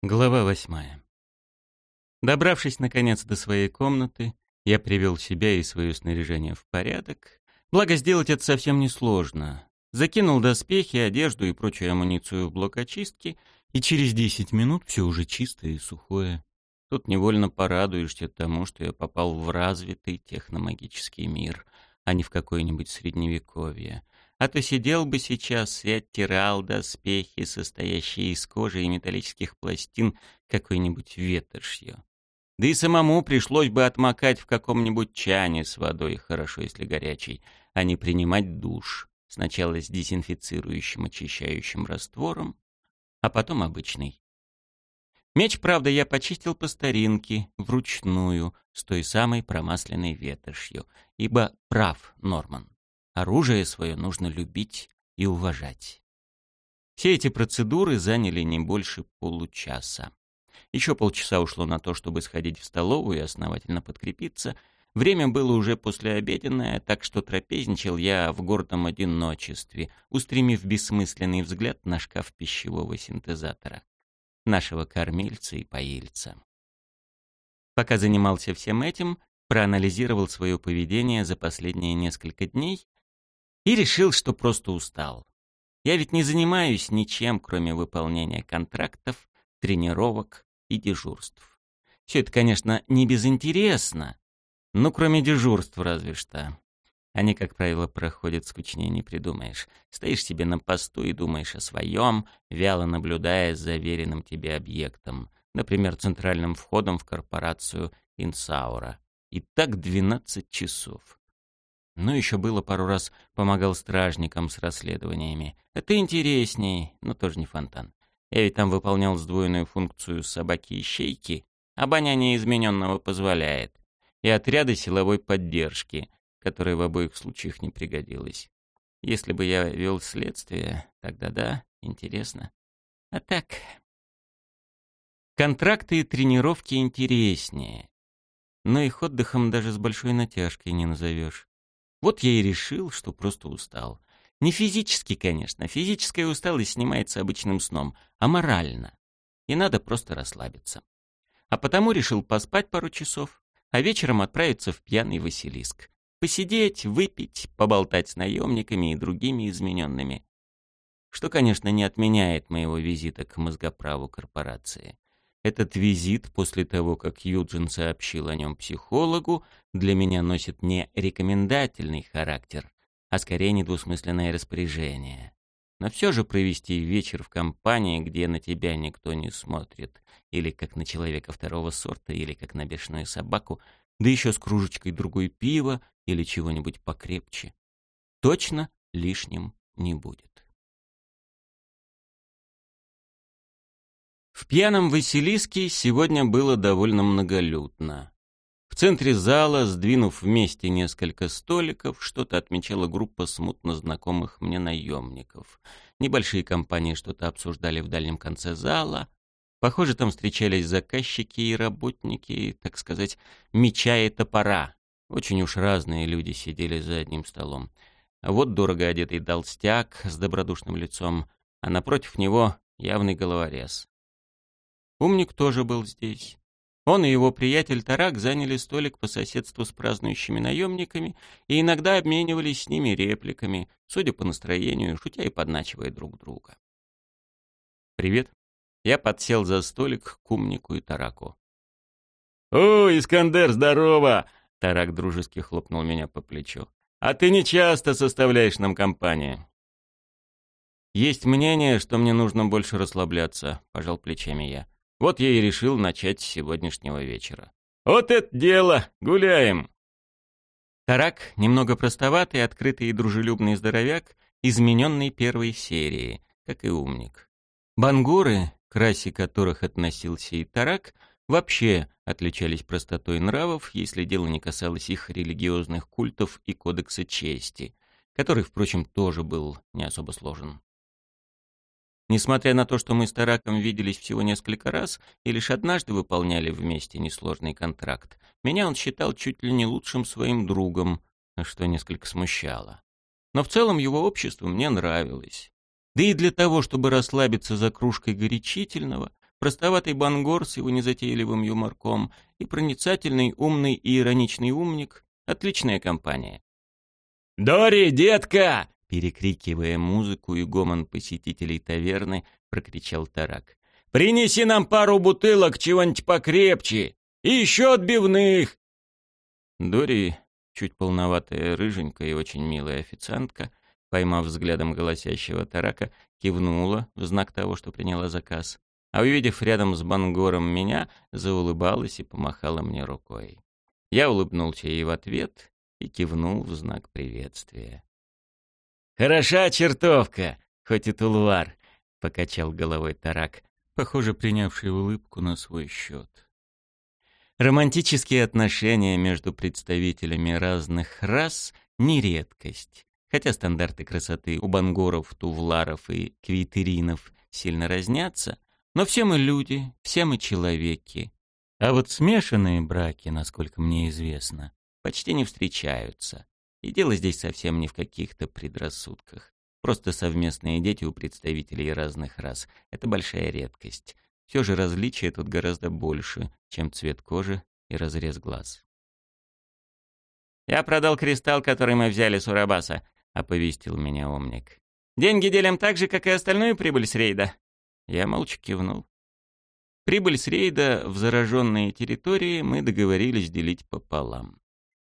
Глава восьмая. Добравшись, наконец, до своей комнаты, я привел себя и свое снаряжение в порядок. Благо, сделать это совсем несложно. Закинул доспехи, одежду и прочую амуницию в блок очистки, и через десять минут все уже чистое и сухое. Тут невольно порадуешься тому, что я попал в развитый техномагический мир, а не в какое-нибудь средневековье — а то сидел бы сейчас и оттирал доспехи, состоящие из кожи и металлических пластин, какой-нибудь ветошью. Да и самому пришлось бы отмокать в каком-нибудь чане с водой, хорошо, если горячий, а не принимать душ. Сначала с дезинфицирующим очищающим раствором, а потом обычный. Меч, правда, я почистил по старинке, вручную, с той самой промасленной ветошью, ибо прав Норман. Оружие свое нужно любить и уважать. Все эти процедуры заняли не больше получаса. Еще полчаса ушло на то, чтобы сходить в столовую и основательно подкрепиться. Время было уже послеобеденное, так что трапезничал я в гордом одиночестве, устремив бессмысленный взгляд на шкаф пищевого синтезатора, нашего кормильца и поильца. Пока занимался всем этим, проанализировал свое поведение за последние несколько дней и решил, что просто устал. Я ведь не занимаюсь ничем, кроме выполнения контрактов, тренировок и дежурств. Все это, конечно, не безинтересно, но кроме дежурств разве что. Они, как правило, проходят скучнее не придумаешь. Стоишь себе на посту и думаешь о своем, вяло наблюдая за веренным тебе объектом, например, центральным входом в корпорацию Инсаура. И так 12 часов. Ну, еще было пару раз помогал стражникам с расследованиями. Это интересней, но тоже не фонтан. Я ведь там выполнял сдвоенную функцию собаки-ищейки, обоняние измененного позволяет, и отряды силовой поддержки, которая в обоих случаях не пригодилась. Если бы я вел следствие, тогда да, интересно. А так... Контракты и тренировки интереснее, но их отдыхом даже с большой натяжкой не назовешь. Вот я и решил, что просто устал. Не физически, конечно. Физическая усталость снимается обычным сном, а морально. И надо просто расслабиться. А потому решил поспать пару часов, а вечером отправиться в пьяный Василиск. Посидеть, выпить, поболтать с наемниками и другими измененными. Что, конечно, не отменяет моего визита к мозгоправу корпорации. Этот визит после того, как Юджин сообщил о нем психологу, для меня носит не рекомендательный характер, а скорее недвусмысленное распоряжение. Но все же провести вечер в компании, где на тебя никто не смотрит, или как на человека второго сорта, или как на бешеную собаку, да еще с кружечкой другой пива или чего-нибудь покрепче, точно лишним не будет. В пьяном Василиске сегодня было довольно многолюдно. В центре зала, сдвинув вместе несколько столиков, что-то отмечала группа смутно знакомых мне наемников. Небольшие компании что-то обсуждали в дальнем конце зала. Похоже, там встречались заказчики и работники, так сказать, меча и топора. Очень уж разные люди сидели за одним столом. Вот дорого одетый толстяк с добродушным лицом, а напротив него явный головорез. Умник тоже был здесь. Он и его приятель Тарак заняли столик по соседству с празднующими наемниками и иногда обменивались с ними репликами, судя по настроению, шутя и подначивая друг друга. «Привет». Я подсел за столик к умнику и Тараку. «О, Искандер, здорово!» Тарак дружески хлопнул меня по плечу. «А ты не часто составляешь нам компанию». «Есть мнение, что мне нужно больше расслабляться», — пожал плечами я. Вот я и решил начать с сегодняшнего вечера. «Вот это дело! Гуляем!» Тарак, немного простоватый, открытый и дружелюбный здоровяк, измененный первой серии, как и умник. Бангуры, к расе которых относился и Тарак, вообще отличались простотой нравов, если дело не касалось их религиозных культов и кодекса чести, который, впрочем, тоже был не особо сложен. Несмотря на то, что мы с Тараком виделись всего несколько раз и лишь однажды выполняли вместе несложный контракт, меня он считал чуть ли не лучшим своим другом, что несколько смущало. Но в целом его общество мне нравилось. Да и для того, чтобы расслабиться за кружкой горячительного, простоватый бангор с его незатейливым юморком и проницательный, умный и ироничный умник — отличная компания. «Дори, детка!» — перекрикивая музыку и гомон посетителей таверны, прокричал Тарак. «Принеси нам пару бутылок чего-нибудь покрепче и еще отбивных!» Дори, чуть полноватая, рыженькая и очень милая официантка, поймав взглядом голосящего Тарака, кивнула в знак того, что приняла заказ, а увидев рядом с Бангором меня, заулыбалась и помахала мне рукой. Я улыбнулся ей в ответ и кивнул в знак приветствия. «Хороша чертовка, хоть и тулвар», — покачал головой Тарак, похоже, принявший улыбку на свой счет. Романтические отношения между представителями разных рас — не редкость, хотя стандарты красоты у бангоров, тувларов и квитеринов сильно разнятся, но все мы люди, все мы человеки. А вот смешанные браки, насколько мне известно, почти не встречаются. И дело здесь совсем не в каких-то предрассудках. Просто совместные дети у представителей разных рас — это большая редкость. Все же различия тут гораздо больше, чем цвет кожи и разрез глаз. «Я продал кристалл, который мы взяли с Урабаса», — оповестил меня умник. «Деньги делим так же, как и остальную прибыль с рейда. Я молча кивнул. Прибыль с рейда в зараженные территории мы договорились делить пополам.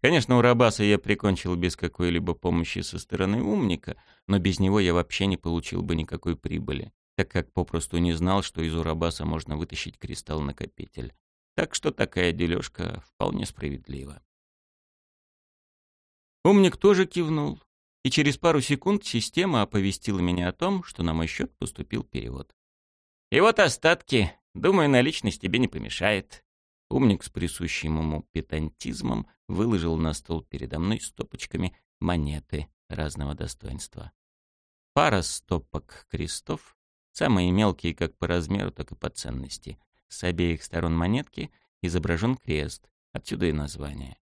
Конечно, у Рабаса я прикончил без какой-либо помощи со стороны умника, но без него я вообще не получил бы никакой прибыли, так как попросту не знал, что из Урабаса можно вытащить кристалл-накопитель. Так что такая дележка вполне справедлива. Умник тоже кивнул, и через пару секунд система оповестила меня о том, что на мой счет поступил перевод. И вот остатки. Думаю, наличность тебе не помешает. Умник с присущим ему педантизмом выложил на стол передо мной стопочками монеты разного достоинства. Пара стопок крестов, самые мелкие как по размеру, так и по ценности. С обеих сторон монетки изображен крест, отсюда и название.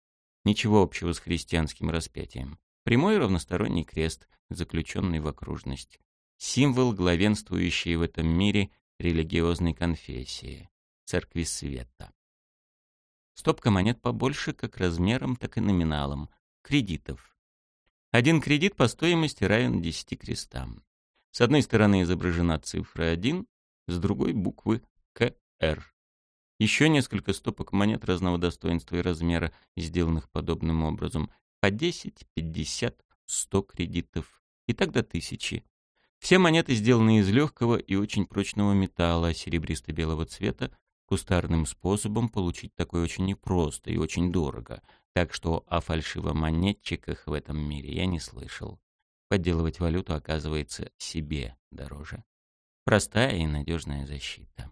Ничего общего с христианским распятием. Прямой равносторонний крест, заключенный в окружность. Символ, главенствующий в этом мире религиозной конфессии, церкви света. Стопка монет побольше как размером, так и номиналом, кредитов. Один кредит по стоимости равен 10 крестам. С одной стороны изображена цифра 1, с другой — буквы КР. Еще несколько стопок монет разного достоинства и размера, сделанных подобным образом, по 10, 50, 100 кредитов и так до тысячи. Все монеты сделаны из легкого и очень прочного металла серебристо-белого цвета. Кустарным способом получить такое очень непросто и очень дорого, так что о фальшивомонетчиках в этом мире я не слышал. Подделывать валюту оказывается себе дороже. Простая и надежная защита.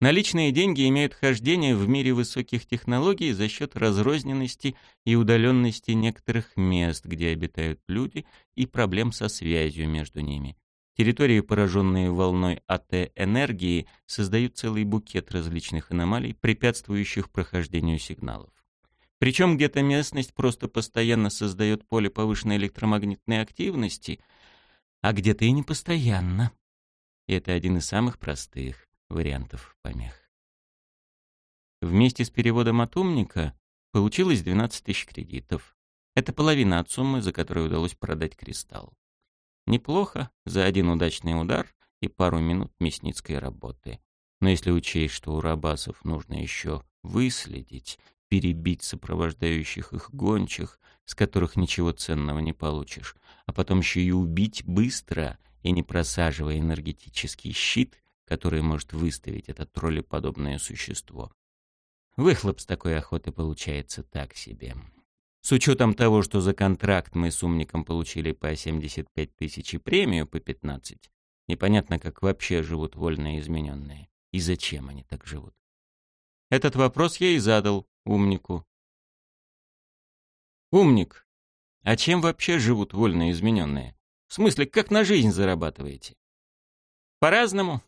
Наличные деньги имеют хождение в мире высоких технологий за счет разрозненности и удаленности некоторых мест, где обитают люди, и проблем со связью между ними. Территории, пораженные волной АТ-энергии, создают целый букет различных аномалий, препятствующих прохождению сигналов. Причем где-то местность просто постоянно создает поле повышенной электромагнитной активности, а где-то и не постоянно. И это один из самых простых вариантов помех. Вместе с переводом от умника получилось 12 тысяч кредитов. Это половина от суммы, за которую удалось продать кристалл. Неплохо за один удачный удар и пару минут мясницкой работы. Но если учесть, что у рабасов нужно еще выследить, перебить сопровождающих их гончих, с которых ничего ценного не получишь, а потом еще и убить быстро и не просаживая энергетический щит, который может выставить это троллеподобное существо. Выхлоп с такой охоты получается так себе. С учетом того, что за контракт мы с умником получили по 75 тысяч и премию по 15, непонятно, как вообще живут вольные измененные. И зачем они так живут? Этот вопрос я и задал умнику. Умник, а чем вообще живут вольные измененные? В смысле, как на жизнь зарабатываете? По-разному,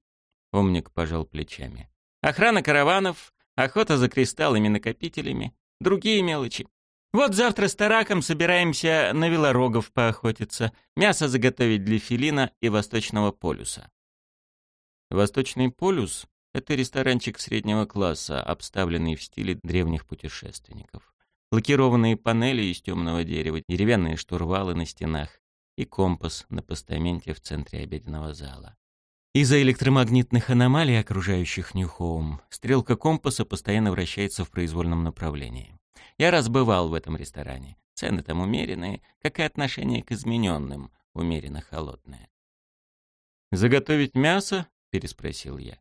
Умник пожал плечами. Охрана караванов, охота за кристаллами-накопителями, другие мелочи. Вот завтра с Тараком собираемся на велорогов поохотиться, мясо заготовить для филина и Восточного полюса. Восточный полюс — это ресторанчик среднего класса, обставленный в стиле древних путешественников. Лакированные панели из темного дерева, деревянные штурвалы на стенах и компас на постаменте в центре обеденного зала. Из-за электромагнитных аномалий, окружающих Нью-Хоум, стрелка компаса постоянно вращается в произвольном направлении. Я раз бывал в этом ресторане. Цены там умеренные, как и отношение к измененным, умеренно холодное. «Заготовить мясо?» — переспросил я.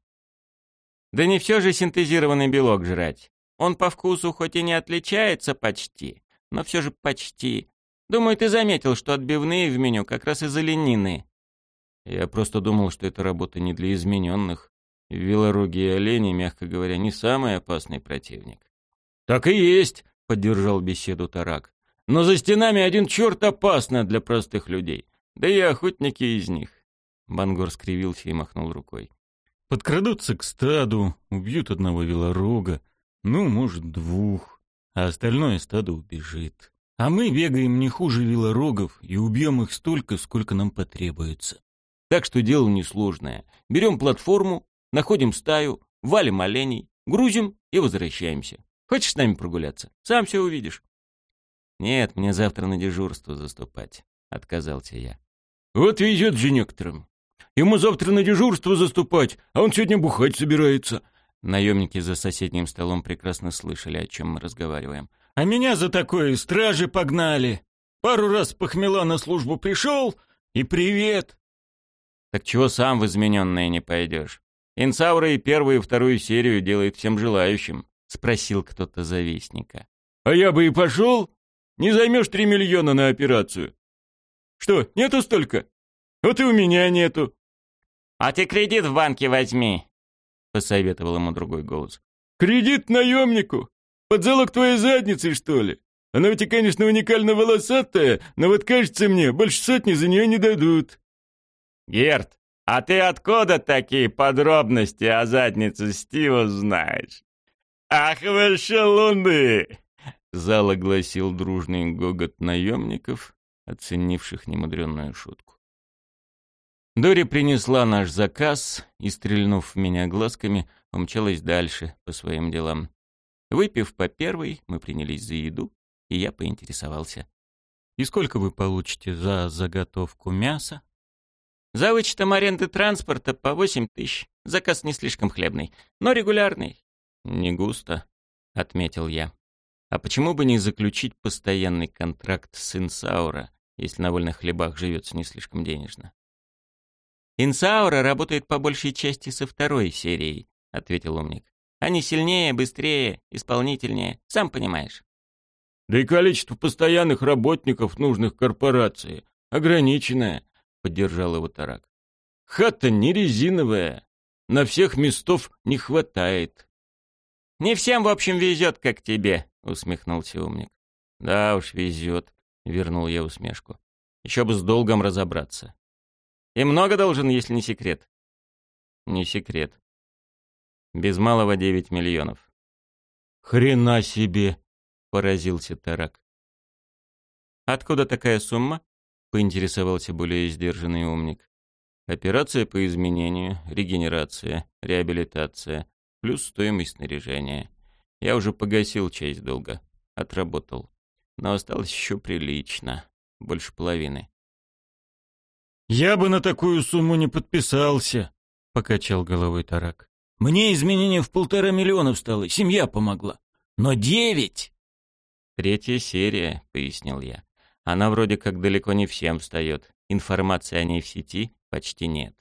«Да не все же синтезированный белок жрать. Он по вкусу хоть и не отличается почти, но все же почти. Думаю, ты заметил, что отбивные в меню как раз из оленины. Я просто думал, что эта работа не для измененных. Велороги и олени, мягко говоря, не самый опасный противник. «Так и есть», — поддержал беседу Тарак. «Но за стенами один черт опасно для простых людей. Да и охотники из них». Бангор скривился и махнул рукой. «Подкрадутся к стаду, убьют одного велорога, ну, может, двух, а остальное стадо убежит. А мы бегаем не хуже велорогов и убьем их столько, сколько нам потребуется. Так что дело несложное. Берем платформу, находим стаю, валим оленей, грузим и возвращаемся. Хочешь с нами прогуляться? Сам все увидишь. Нет, мне завтра на дежурство заступать, отказался я. Вот везет же некоторым. Ему завтра на дежурство заступать, а он сегодня бухать собирается. Наемники за соседним столом прекрасно слышали, о чем мы разговариваем. А меня за такое стражи погнали. Пару раз похмела на службу пришел, и привет. Так чего сам в измененные не пойдешь? Инсаура и первую и вторую серию делает всем желающим, спросил кто-то завистника. А я бы и пошел. Не займешь три миллиона на операцию. Что, нету столько? Вот и у меня нету. А ты кредит в банке возьми, посоветовал ему другой голос. Кредит наемнику? Под залог твоей задницы, что ли? Она ведь, конечно, уникально волосатая, но вот кажется мне, больше сотни за нее не дадут. «Герт, а ты откуда такие подробности о заднице Стива знаешь?» «Ах вы шалуны!» Зал огласил дружный гогот наемников, оценивших немудренную шутку. Дори принесла наш заказ и, стрельнув в меня глазками, умчалась дальше по своим делам. Выпив по первой, мы принялись за еду, и я поинтересовался. «И сколько вы получите за заготовку мяса?» За вычетом аренды транспорта по восемь тысяч. Заказ не слишком хлебный, но регулярный. Не густо, отметил я. А почему бы не заключить постоянный контракт с Инсаура, если на вольных хлебах живется не слишком денежно? Инсаура работает по большей части со второй серией, ответил умник. Они сильнее, быстрее, исполнительнее, сам понимаешь. Да и количество постоянных работников нужных корпорации ограниченное, — поддержал его Тарак. «Хата не резиновая. На всех местов не хватает». «Не всем, в общем, везет, как тебе», — усмехнулся умник. «Да уж, везет», — вернул я усмешку. «Еще бы с долгом разобраться». «И много должен, если не секрет?» «Не секрет. Без малого девять миллионов». «Хрена себе!» — поразился Тарак. «Откуда такая сумма?» поинтересовался более сдержанный умник. Операция по изменению, регенерация, реабилитация, плюс стоимость снаряжения. Я уже погасил часть долга, отработал. Но осталось еще прилично, больше половины. «Я бы на такую сумму не подписался», — покачал головой Тарак. «Мне изменение в полтора миллиона стало, семья помогла. Но девять!» «Третья серия», — пояснил я. Она вроде как далеко не всем встает. Информации о ней в сети почти нет.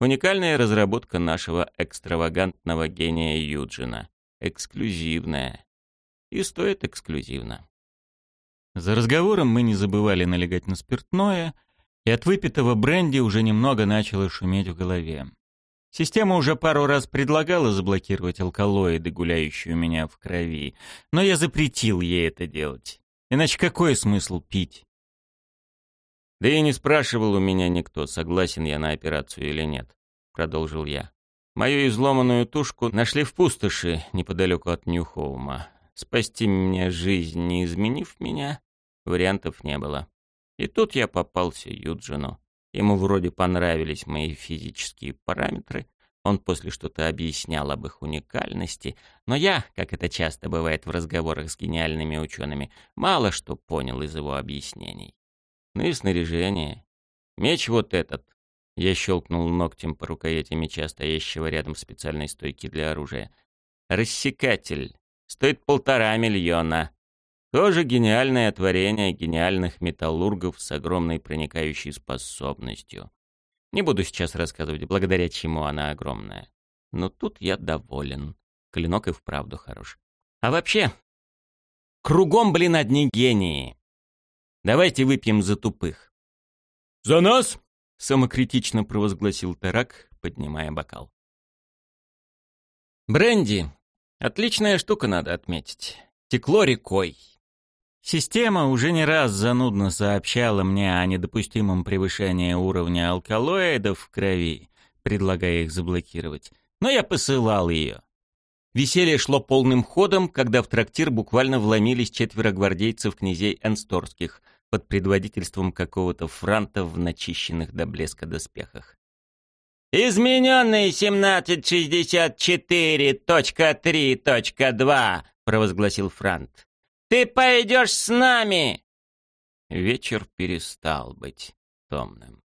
Уникальная разработка нашего экстравагантного гения Юджина. Эксклюзивная. И стоит эксклюзивно. За разговором мы не забывали налегать на спиртное, и от выпитого бренди уже немного начало шуметь в голове. Система уже пару раз предлагала заблокировать алкалоиды, гуляющие у меня в крови, но я запретил ей это делать. Иначе какой смысл пить? Да и не спрашивал у меня никто, согласен я на операцию или нет, продолжил я. Мою изломанную тушку нашли в пустоши неподалеку от Нью-Хоума. Спасти мне жизнь, не изменив меня, вариантов не было. И тут я попался Юджину. Ему вроде понравились мои физические параметры, Он после что-то объяснял об их уникальности, но я, как это часто бывает в разговорах с гениальными учеными, мало что понял из его объяснений. Ну и снаряжение. Меч вот этот. Я щелкнул ногтем по рукояти меча, стоящего рядом специальной стойки для оружия. Рассекатель. Стоит полтора миллиона. Тоже гениальное творение гениальных металлургов с огромной проникающей способностью. Не буду сейчас рассказывать, благодаря чему она огромная. Но тут я доволен. Клинок и вправду хорош. А вообще, кругом, блин, одни гении. Давайте выпьем за тупых. «За нас!» — самокритично провозгласил Тарак, поднимая бокал. Бренди. Отличная штука, надо отметить. Текло рекой. Система уже не раз занудно сообщала мне о недопустимом превышении уровня алкалоидов в крови, предлагая их заблокировать, но я посылал ее. Веселье шло полным ходом, когда в трактир буквально вломились четверо гвардейцев князей Энсторских под предводительством какого-то франта в начищенных до блеска доспехах. «Измененный 1764.3.2», — провозгласил франт. Ты пойдешь с нами!» Вечер перестал быть томным.